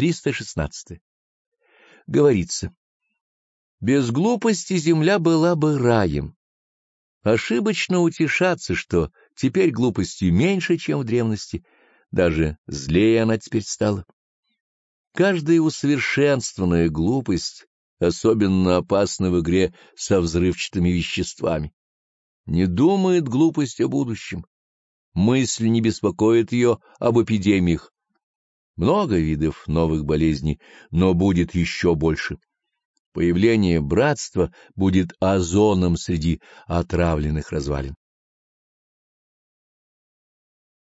316. Говорится. Без глупости земля была бы раем. Ошибочно утешаться, что теперь глупостью меньше, чем в древности, даже злее она теперь стала. Каждая усовершенствованная глупость особенно опасна в игре со взрывчатыми веществами. Не думает глупость о будущем. Мысль не беспокоит ее об эпидемиях. Много видов новых болезней, но будет еще больше. Появление братства будет озоном среди отравленных развалин.